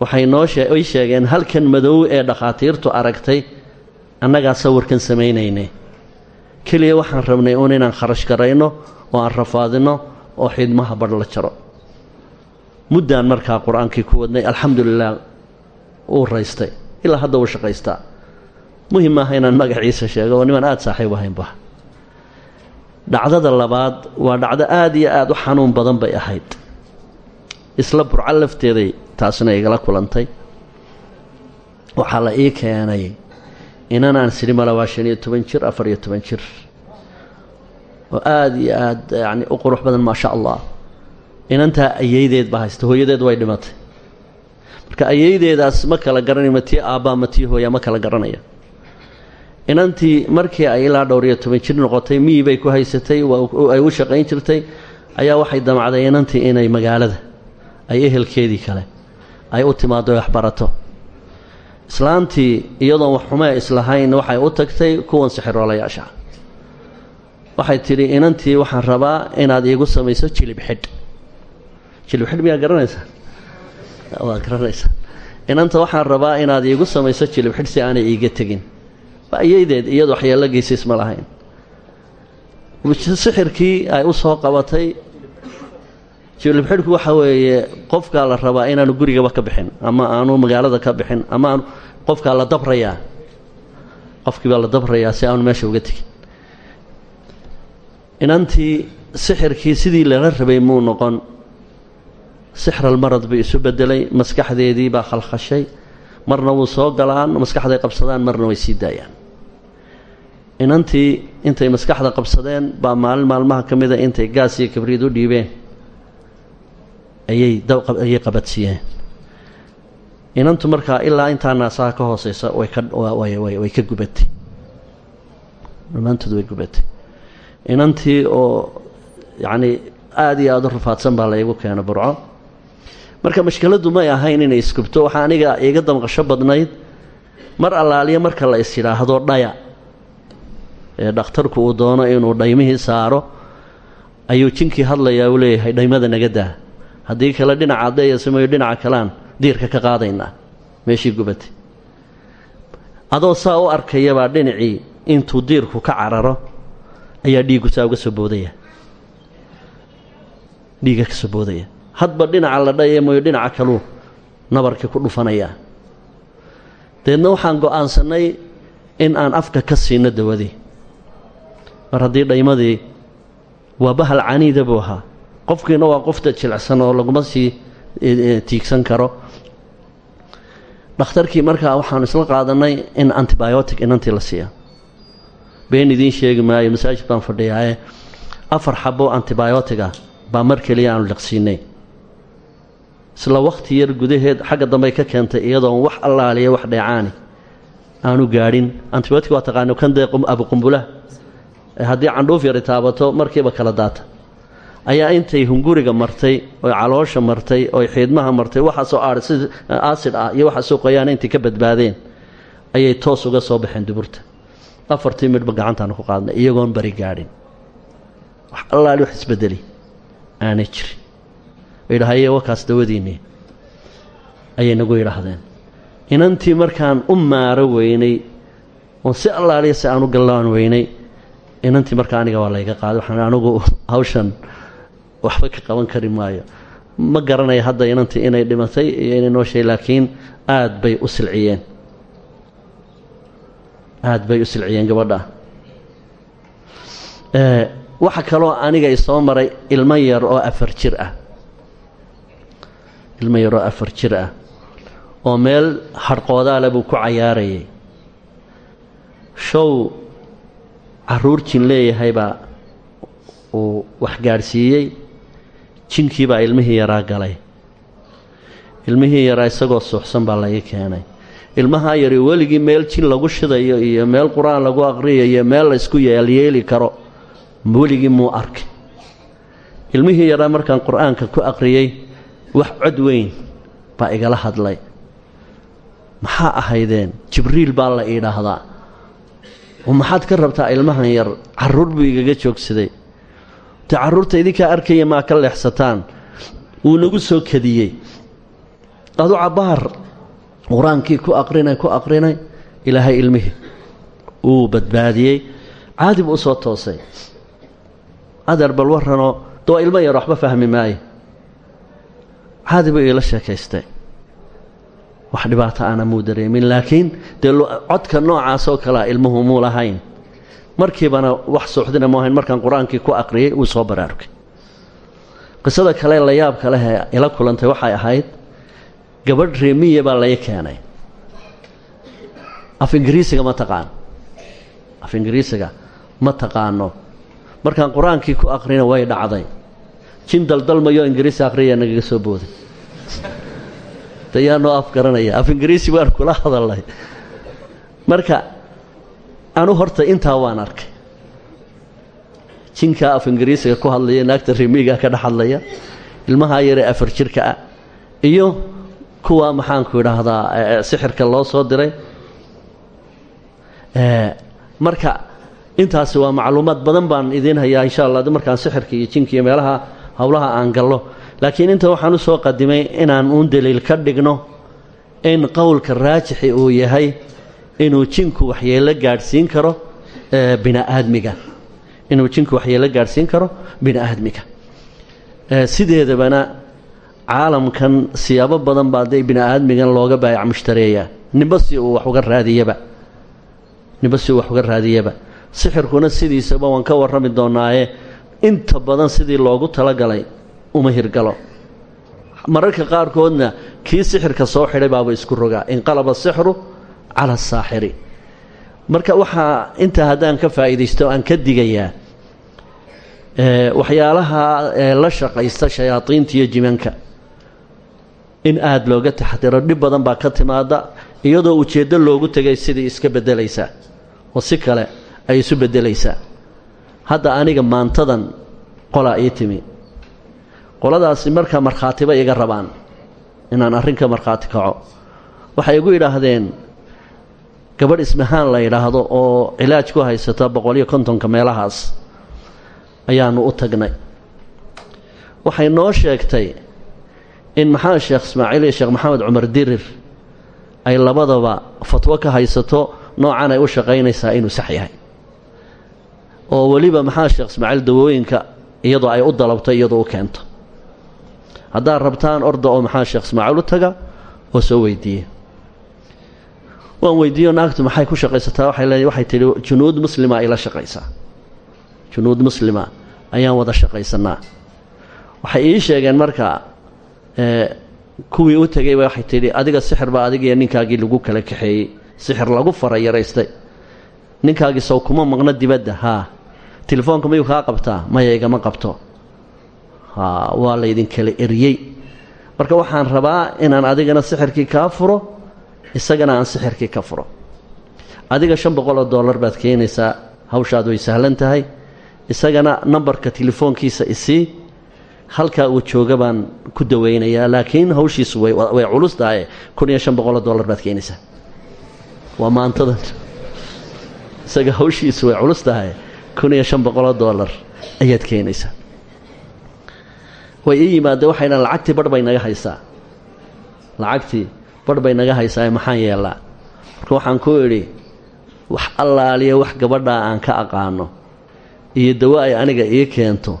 waxay noo ii sheegeen halkan madow ee dhakhaatiirtu aragtay annagaa sawirkan samaynaynay keliya waxaan rabnay uun inaan kharash garayno oo aan rafaadino oo xidmaha badh la jaro. Muddaan markaa qur'aankii ku wadnay alxamdulilah uu raystay. Ilaa hadda uu shaqaystaa. Muhim maaha inaan magaciisa sheego oo niman aada saaxiib ahaynba dhacdada labaad waa dhacdo aada iyo aada u xanuun badan bay ahayd. Isla burco lafteeday taasina igala kulantay. Waxaa la ii keenay inanaan sidhi mala waa shan iyo toban jir afar iyo toban jir. Oo aada iyo aada yani u qurux badan maasha allah. Inantaa ayeydeed baa haysta hooyadeed way dhimatay. Marka ayeydeedaas ma kala garanay ma tii aabbaa ma tii ma kala garanaya. Inantii markii ay ilaa dhowr iyo toban jir noqotay miyi bay ku haysatay ay u shaqayn jirtay ayaa waxay damacday inantii inay magaalada ay ehelkeedii kale ay u timaado waxbarato islaantii iyadoon wax xumee islahayn waxay u tagtay kuwan sixiroolayaasha waxay tidhi inantii waxaan rabaa inaad iigu samayso jilib xidh. Jilib xidh miyaa garanaysaa? Waad garanaysaa. Inanta waxaan rabaa inaad iigu samayso jilib xidh si aanay iiga tegin. Ayaydeed iyadu waxyeello geysays ma lahayn. Sixirkii ay u soo qabatay jilibxidhku waxa weeye qofkaa la rabaa inaanu gurigaba ka bixin ama aanu magaalada ka bixin ama aanu qofkaa la dabrayaa. Qofkiibaa la dabrayaa si aanu meesha uga tegin. Inantii sixirkii sidii lala rabay muu noqon. Sixralmarad bay isu bedelay maskaxdeedii baa khalkhashay. Marna wuu soo galaan maskaxday qabsadaan marna way sii daayaan. Inantii intay maskaxda qabsadeen baa maalin maalmaha ka mida intay gaas iyo kabriid u dhiibeen ayay qabadsiiyeen. Inantu markaa ilaa intaa naasaha ka hooseysa way ka gubatay dhammaantood way gubatay inantii oo yacni aada iyo aada u rafaadsan baa laygu keena burco. Marka mashkiladdu may ahayn inay isgubto waxaa aniga iiga damqasho badnayd mar allaaliya marka la is yidhaahdo dhaya. Ee dhakhtarku uu doono inuu dhaymihii saaro ayuu jinkii hadlayaa uu leeyahay dhaymada naga daa haddii kale dhinaca addeeya sameeyo dhinaca kalean diirka ka qaadaynaa meeshii gubatay adoo saa u arkayabaa dhinacii intuu diirku ka cararo ayaa dhiiggu saa uga soo boodaya. Ka soo boodaya. Hadba dhinaca la dhaya mooyo dhinaca kaluu nabarkii ku dhufanayaa deedna waxaan go'aansannay in aan afka ka siino dawadii mar haddii dhaymadii waa bahal caniida buu ahaa qofkiina waa qofta jilicsan oo laguma sii tiigsan karo. Dhakhtarkii markaa waxaanu isla qaadannay in antibiotic inantii la siiya. Been idiin sheegi maayo masaajid baan fadhiyaaye. Afar xabo antibiotic baa mar keliya aanu liqsiinay. Isla wakhti yar gudaheed xagga dambey ka keentay iyadoon wax allaaliya wax dheecaani aanu gaadhin. Antibiotic waa taqaano kan dee abuqumbulaha haddii candhuuf yari taabato markiiba kala daata ayaa intay hunguriga martay oy caloosha martay oy xiidmaha martay waxaasoo aasid ah iyo waxaasoo qoyaana intay ka badbaadeen ayay toos uga soo baxeen duburta. Afartii midhba gacantaanu ku qaadnay iyagoon bari gaadhin. Wax allaali wax isbedeli aanay jirin. Yidhahaye wakaas dawadiinii. Ayay nagu yidhaahdeen. Inantii markaan u maaro weynay oon si allaaliya si aan u weynay inantii markaa aniga waa layga qaaday waxaan anigu hawshan waxba ka qaban kari maayo. Ma garanaya hadda inantii inay dhimatay iyo inay nooshay laakiin aad bay u silciyeen. Aad bay u silciyeen gabadha. Waxa kaloo aniga isoo maray ilmo yar oo afar jir ah. Ilmo yar oo afar jir ah. Oo meel harqoodaale buu ku cayaarayay. Show carruur jin leeyahaybaa uu wax gaadhsiiyey jinkiibaa ilmihii yaraa galay. Ilmihii yaraa isagoo suuxsan baa laga keenay. Ilmahaa yari weligii meel jin lagu shidayo iyo meel qur'aan lagu aqriyayo meel laysku yeelyeeli karo weligii muu arkay. Ilmihii yaraa markaan qur'aanka ku aqriyey wax cod weyn baa igala hadlay. Maxaa ahaydeen? Jibriil baa la iidhaahdaa oo maxaad ka rabtaa ilmahan yar carruur buu igaga joogsaday de carruurta idinkaa arkaya maa ka leexsataan. Wuu nagu soo kadiyey. Adu cabbaar qur'aankii ku aqrinay ku aqrinay ilaahay ilmihii wuu badbaadiyey. Caadi buu u soo toosay. Adeer bal warranoo de waa ilmo yar waxba fahmi maayo caadi buu iila sheekaystay. Wax dhibaato aana muu dareemin laakiin dee codka noocaas oo kalea ilmuhu muu lahayn markiibana wax suuxdina mu ahayn markaan qur'aankii ku aqriyey wuu soo baraarugay. Qisada kale la yaabka leh ee ila kulantay waxay ahayd gabadh reemiya baa lay keenay. Af ingiriisiga ma taqaan. Af ingiriisiga ma taqaano. Markaan qur'aankii ku aqrina way dhacday. Jin daldalmayo ingiriisi aqriya nagaga soo booday dayaa noo af garanaya. Af ingiriisi waan kula hadalnay. Marka anu horta intaa waan arkay. Jinkaa af ingiriisiga ku hadlaya naagta remiiga ka dhex hadlaya ilmahaa yaree afar jirka ah iyo kuwa maxaanku idhaahdaa sixirka loo soo diray. Marka intaasi waa macluumaad badan baan idiin hayaa insha allah markaan sixirka iyo jinka iyo meelaha howlaha aan gallo. Laakiin inta waxaan u soo qadimay inaan uun daliil ka dhigno in qowlka raajixi uu yahay inuu jinku waxyeelo gaadhsiin karo biniaadmiga. Inuu jinku waxyeelo gaadhsiin karo bini aadmiga sideedabana caalamkan siyaabo badan baa dee bini aadmigan looga baayac mushtareeyaa. Nimba si uu wax uga raadiyaba. Nimba uu wax uga raadiyaba. Sixirkuna sidiisaba waan ka warrami doonaaye inta badan sidii loogu talagalay uma hirgalo. Mararka qaarkoodna kii sixirka soo xidhay baaba isku rogaa. Inqalaba sixru cala asaaxiri marka waxaa intaa haddaan ka faa'iidaysto aan ka digayaa waxyaalaha la shaqaysta shayaadiinta iyo jimanka. In aada looga taxadiro dhib badan baa ka timaada iyadoo ujeeddo loogu tegay sidii iska beddelaysaa oo si kale ay isu beddelaysaa hadda aniga maantadan qolaa ii timi. Qoladaasi markaa markhaatiba iga rabaan inaan arrinka markhaati kaco. Waxay igu yidhaahdeen gabadh ismahaan la yidhaahdo oo cilaaj ku haysata boqol-iyo kontonka meelahaas ayaannu u tagnay. Waxay noo sheegtay in maxamed sheekh ismaaciil iyo sheekh maxamed cumar dirir ay labadaba fatwo ka haysato noocan ay u shaqaynaysaa inuu sax yahay. Oo weliba maxamed sheekh ismaaciil dawooyinka iyadoo ay u dalabto iyadoo u keento. Haddaad rabtaan orda oo maxamed sheekh ismaaciil u taga oo soo weydiiye waan weydiiyo naagtu maxay ku shaqaysataa? Waxay leedahay waxay tidhi junuud muslima ay la shaqaysaa. Junuud muslima ayaan wada shaqaysanaa waxay ii sheegeen marka kuwii u tegayba waxay tidhi adiga sixir baa adigiiyo ninkaagii lagu kala kaxeeyey. Sixir lagu fara yaraystay. Ninkaagii sow kuma maqno dibadda haa telefoonka mayuu kaa qabtaa? Maya igama qabto. Waa laydin kala eriyey. Marka waxaan rabaa inaan adigana sixirkii kaa furo isagana aan sixirkii ka furo. Adiga shan boqol oo dollar baad keenaysaa hawshaad way sahlan tahay. Isagana nambarka telefoonkiisa isii halkaa uu jooga baan ku dawaynayaa laakiin hawshiisu way culus tahay. Kun iyo shan boqoloo dollar baad keenaysaa. Waa maantadan. Isaga hawshiisu way culus tahay. Kun iyo shan boqoloo dollar ayaad keenaysaa. Way ii yimaadeen waxay dhan lacagtii barh bay naga haysaa barh bay naga haysaa maxaan yeellaa marka waxaan ku idhi wax allaaliya wax gabadhaa aan ka aqaano iyo dawo ay aniga ii keento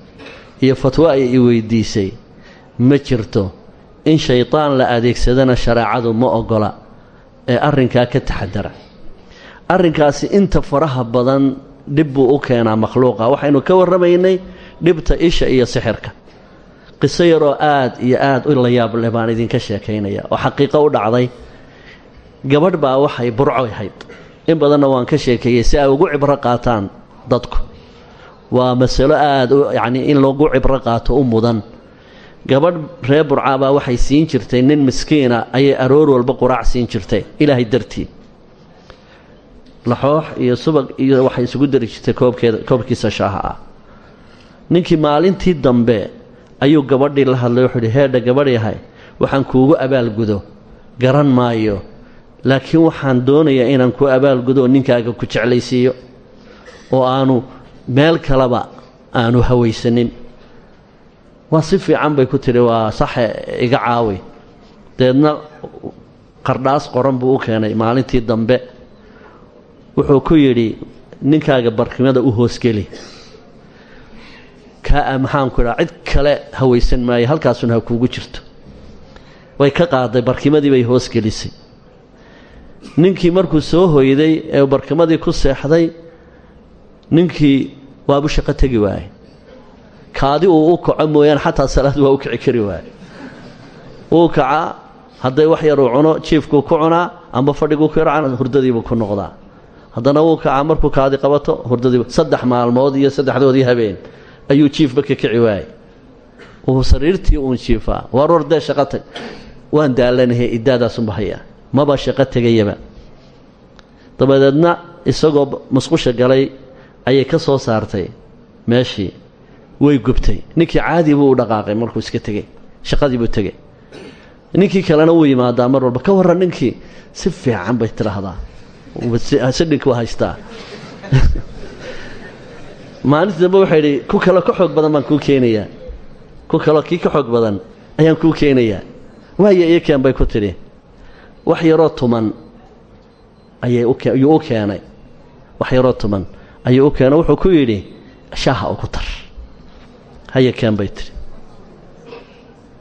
iyo fatwo ay i weydiisay ma jirto in shaydaan la adeegsadana shareecadu ma oggola ee arrinkaa ka taxadara arrinkaasi inta faraha badan dhib buu u keenaa makhluuqa. Waxaynu ka warramaynay dhibta isha iyo sixirka qiso yaroo aad iyo aad u la yaab leh baan idinka sheekaynaya oo xaqiiqo u dhacday. Gabadh baa waxay burco ahayd in badanna waan ka sheekeeyey si ay ugu cibro qaataan dadku. Waa masalo aada u yacnii in lagu cibro qaato u mudan. Gabadh reer burcaabaa waxay siin jirtay nin miskiina ayay aroor walba quraac siin jirtay ilaahay dartii laxoox iyo subag iyo waxay isugu dari jirtay koobkeeda koobkiisa shaaha. Ah ninkii maalintii dambe ayuu gabadhii la hadlay wuxuu ihi heedha gabadh yahay waxaan kuugu abaalgudo garan maayo. Laakiin waxaan doonayaa inaan ku abaalgudo oo ninkaaga ku jeclaysiiyo oo aanu meel kaleba aanu hawaysanin. Waa si fiican bay ku tidhi waa saxe iga caawi. Deedna qardhaas qoran buu u keenay maalintii dambe. Wuxuu ku yidhi ninkaaga barkimada u hoosgeli kaa maxaanku idhaa cid kale hawaysan maayo halkaasuna ha kuugu jirto. Way ka qaaday barkimadii bay hoosgelisay ninkii markuu soo hoyday ee barkimadii ku seexday ninkii waabu shaqo tegi waaye kaadi uu u kaco mooyaane xataa salaad waa u kici kari waaye wuu kacaa hadday wax yar uu cuno jiifkuu ku cunaa amba fadhiguu ku yarcan hurdadiibuu ku noqdaa. Haddana wuu kacaa markuu kaadi qabato hurdadiibu saddex maalmood iyo saddexdoodii habeen ayuu jiifba ka kici waaye uu sariirtii uun jiifaa waar war dee shaqo tag waan daalanahe idaadaasunba hayaa maba shaqo tegayaba. Dabadeedna isagoo musqusha galay ayay ka soo saartay meeshii way gubtay. Ninkii caadi buu u dhaqaaqay markuu iska tegey shaqadii buu tegey ninkii kalena wuu yimaadaa mar walba ka warran ninkii si fiican bay tidhaahdaa. Sidhinkuu haystaa maalintii dambe waxay idhi ku kaloo ka xoog badan baan kuu keenayaa. Ku kaloo kii ka xoog badan ayaan kuu keenayaa. Waaya ii keen bay ku tidhi wax yaroo tuman ayayuu u keenay. Wax yaroo tuman ayuu u keenay. Wuxuu ku yidhi shaaha ugu dar haya keen bay tidhi.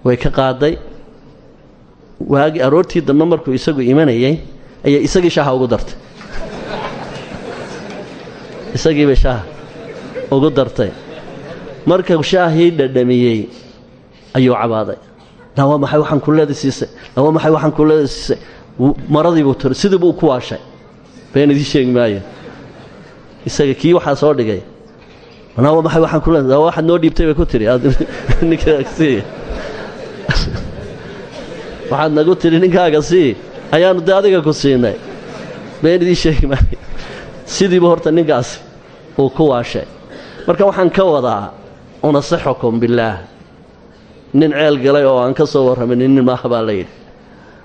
Way ka qaaday. Waagii aroortii dambe markuu isagu imanayay ayay isagii shaaha ugu dartay. Isagiibay shaaha ugu dartay. Marka shaahii dhadhamiyey ayuu cabaaday. Waa maxay waxaan kuleeda siisay? Waa maxay waxaan kuleeda siisay? Maradiibuu buu ku waashay. Been idii sheegi maayo. Isaga kii waxaa soo dhigay. Waa maxay waxaan kuleeda waxaad noo dhiibtay ku tiri. Ninka waxaad nagu tidhi ninkaaga sii. Ayaannu dee adiga ku siinay. Been idiin sheegi maayo. Sidiiba horta ninkaasi uu ku waashay marka waxaan ka wadaa unasixukum billaah nin ceel galay oo aan ka soo warramanin nin maaha baa la yidhi.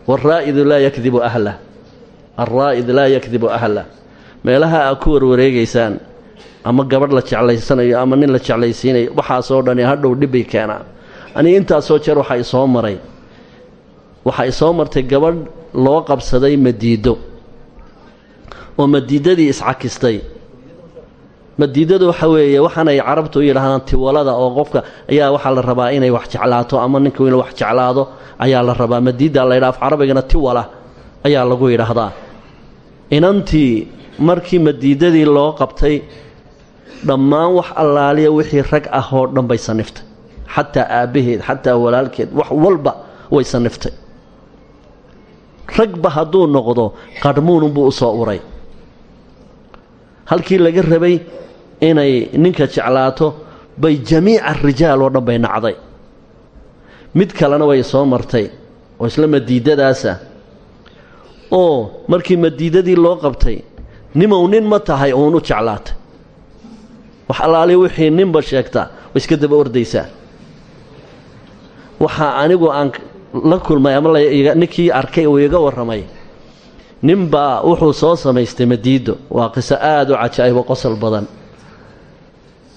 Waalraa'idu laa yakdibu ahlah alraa'id laa yakdibu ahlah meelaha aad ku warwareegaysaan ama gabadh la jeclaysanayo ama nin la jeclaysiinayo waxaasoo dhani hadhow dhibbay keenaan. Aniga intaasoo jeer waxaa isoo maray. Waxaa isoo martay gabadh loo qabsaday madiido oo madiidadii iscakistay madiidadu waxa weeye waxaanay carabtu u yidhaahdaan tiwalada oo qofka ayaa waxaa la rabaa inay wax jeclaato ama ninku inuu wax jeclaado ayaa la rabaa. Madiiddaa la yidhaha carabigana tiwala ayaa lagu yidhaahdaa. Inantii markii madiidadii loo qabtay dhammaan wax allaaliya wixii rag ah oo dhan bay saniftay. Xataa aabbaheed xataa walaalkeed wax walba way saniftay. Ragba hadduu noqdo qadhmuununbuu u soo uray halkii laga rabay inay ninka jeclaato bay jamiica rijaal oo dhan bay nacday. Mid kalena way soo martay oo isla madiidadaasa. Oo markii madiidadii loo qabtay nimow nin ma tahay uun u jeclaatay. Wax allaaliya wixii ninba sheegtaa way iska daba ordaysaa. Waxaa anigu aan la kulmay ama ninkii arkay uu iga warramay ninbaa wuxuu soo samaystay madiido. Waa qiso aada u cajaa'ibo qosol badan.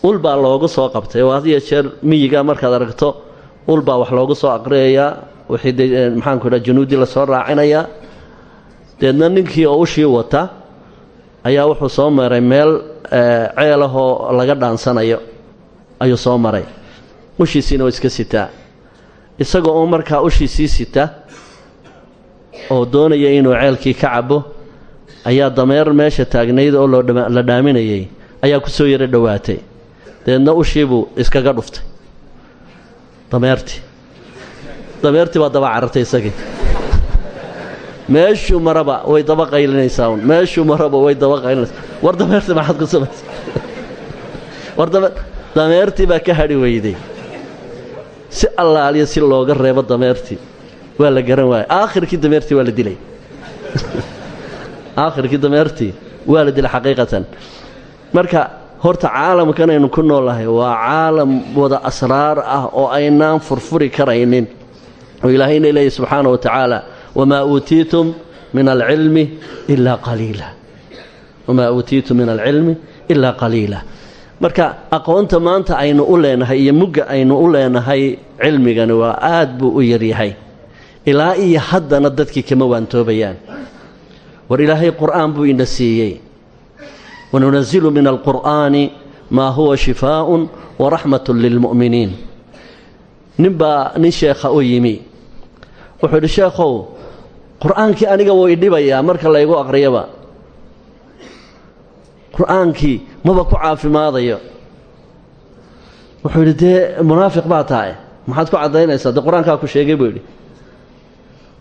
Ul baa loogu soo qabtay. Oo had iyo jeer miyiga markaad aragto ul baa wax loogu soo aqriyayaa. Wixii de maxaanku idhaha junuuddii la soo raacinayaa. Deedna ninkii oo ushii wata ayaa wuxuu soo maray meel ceelahoo laga dhaansanayo. Ayuu soo maray. Ushiisiina iska sitaa. Isagoo oo markaa ushiisii sita oo doonaya inuu ceelkii ka cabo ayaa dameer meesha taagnayd oo la dhaaminayay ayaa ku soo yaro dhowaatay. Dabeedna ushiibuu iskaga dhuftay. Dameertii. Dameertii baa daba carartay isagii. Meeshuu maraba way daba qaylinaysaa un maraba way daba qaylinaysaa war dameertii maxaad ku samaysa war dameertii baa ka hadhi weyday. Si allaaliya si looga reebo dameertii waa la garan waaya aakhirkii dameertii waa la dilay. Aakhirkii dameertii waa la dilay xaqiiqatan. Marka horta caalamkan aynu ku noolahay waa caalam wada asraar ah oo aynaan furfuri karaynin. Oo ilaahayna leeyahy subxaana wa tacaala wamaa uutiitum min alcilmi ilaa qaliila. Wamaa uutiitum min alcilmi ilaa qaliila. Marka aqoonta maanta aynu u leenahay iyo mugga aynu u leenahay cilmigani waa aad buu u yaryahay ilaa iyo haddana dadkii kama waantoobayaan. War ilaahay qur'aan buu ina siiyey. Wanunasilu min alqur'aani maa huwa shifaaءun waraxmat lilmu'miniin. Ninbaa nin sheekha u yimi. Wuxuu idhi sheekhow qur'aankii aniga wuu idhibayaa marka laygu aqriyaba. Qur'aankii maba ku caafimaadayo. Wuxuu yidhi dee munaafiq baa tahay? Maxaad ku caddaynaysaa? Dee qur'aankaa ku sheegay? buu yidhi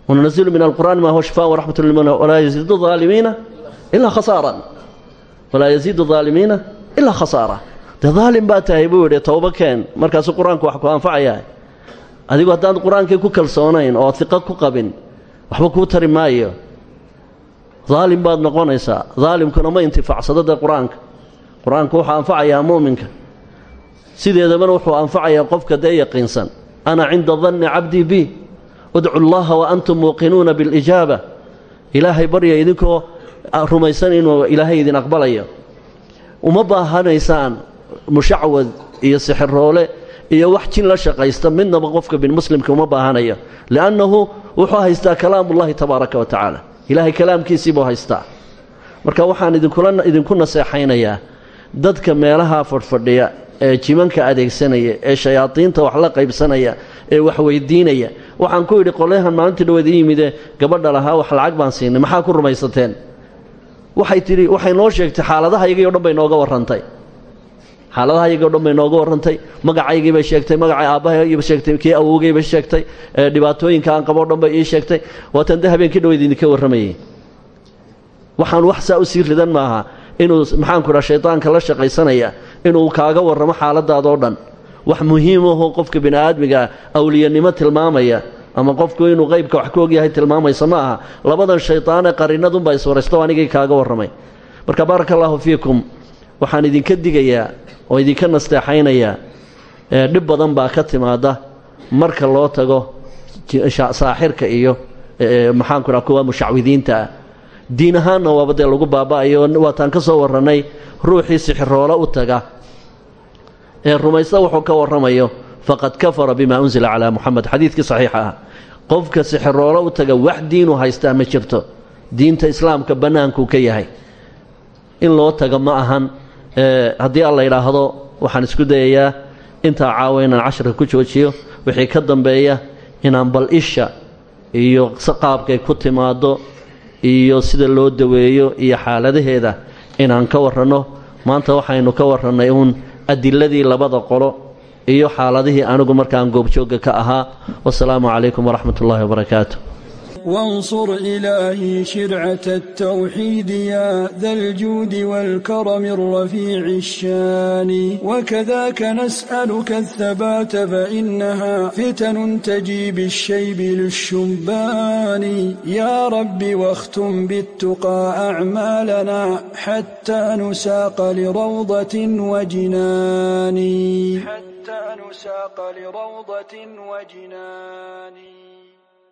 wanunasilu min alqur'aani maa huwa shifaan waraxmat lilmu'miniin walaa yaziidu aalimiina ilaa khasaaran walaa yaziidu aalimiina ilaa khasaara dee daalim baa tahay buu yidhi towba keen markaasuu qur'aanku wax ku anfacayaa adigu haddaad qur'aankii ku kalsoonayn oo hiqo ku qabin waxba kuu tari maayo daalim baad noqonaysaa daalimkuna ma intifaacsado dee qur'aanka qur'aanku wuxuu anfacayaa mu'minka sideedabana wuxuu anfacayaa qofka dee yaqiinsan ana cinda danni cabdii bi udcu llaha wa antum muuqinuuna bilijaaba ilaahay barya idinkoo rumaysan inuu ilaahay idin aqbalayo. Uma baahanaysaan mushacwad iyo sixiroole iyo wax jin la shaqaysta midnaba qofka binmuslimka uma baahanayo liannahu wuxuu haystaa kalaamullahi tabaaraka wa tacaala. Ilaahay kalaamkiisii buu haystaa. Marka waxaan idinku naseexaynayaa dadka meelaha fadhfadhiya ee jimanka adeegsanaya ee shayaadiinta wax la qaybsanaya ee wax weydiinaya. Waxaan ku yidhi qolyahan maalintii dhaweed ii yimidee gabadha lahaa wax lacag baan siinay maxaa ku rumaysateen? Waxay tidhi waxay noo sheegtay xaaladahayagii o dhan bay nooga warrantay. Xaaladahayagii o dhan bay nooga warrantay. Magacaygii bay sheegtay magacay aabbahay sheegtay kii awowgay bay sheegtay dhibaatooyinka aan qabo o dhan ii sheegtay. Waatan de habeenkii dhaweyd idinka waxaan wax saa u sii ridan maaha inuu maxaanku dhaha shaydaanka la shaqaysanaya inuu kaaga warramo xaaladaadoo dhan wax muhiimahoo qofka bini aadmigaa awliyanimo tilmaamaya ama qofku inuu qeybka wax ka ogyahay tilmaamaysa ma aha. Labadan shaydaanee qarinadunbaa iswaraysto anigay kaaga warramay. Marka baaraka allaahu fiikum waxaan idinka digayaa oo idinka nasteexaynayaa dhib badan baa ka timaada marka loo tago saaxirka iyo maxaanku dhaha kuwa mushacwidiinta ah. Diin ahaanna waaba dee lagu baaba'ayo waataan ka soo warrannay ruuxii sixiroolo u taga ee rumaysta wuxuu ka warramayo faqad kafara bima unsila calaa muxamed xadiidkii saxiixa ah. Qofka sixiroolo u taga wax diinu haystaa ma jirto. Diinta islaamka bannaankuu ka yahay. In loo taga ma ahan. Haddii alla yidhaahdo waxaan isku dayayaa intaa caawa inaan casharka ku joojiyo wixii ka dambeeya inaan bal isha iyo qaabkay ku timaaddo iyo sida loo daweeyo iyo xaaladaheeda inaan ka warranno maanta waxaynu ka warrannay uun adiladii labada qolo iyo xaaladihii anigu markaan goobjoogga ka ahaa. Wasalaamu calaykum waraxmat ullahi wabarakaatu وانصر إلهي شرعة التوحيد يا ذا الجود والكرم الرفيع الشان وكذاك نسألك الثبات فإنها فتن تجي بالشيب للشبان يا رب واختم بالتقى أعمالنا حتى نساق لروضة وجنان حتى نساق لروضة وجنان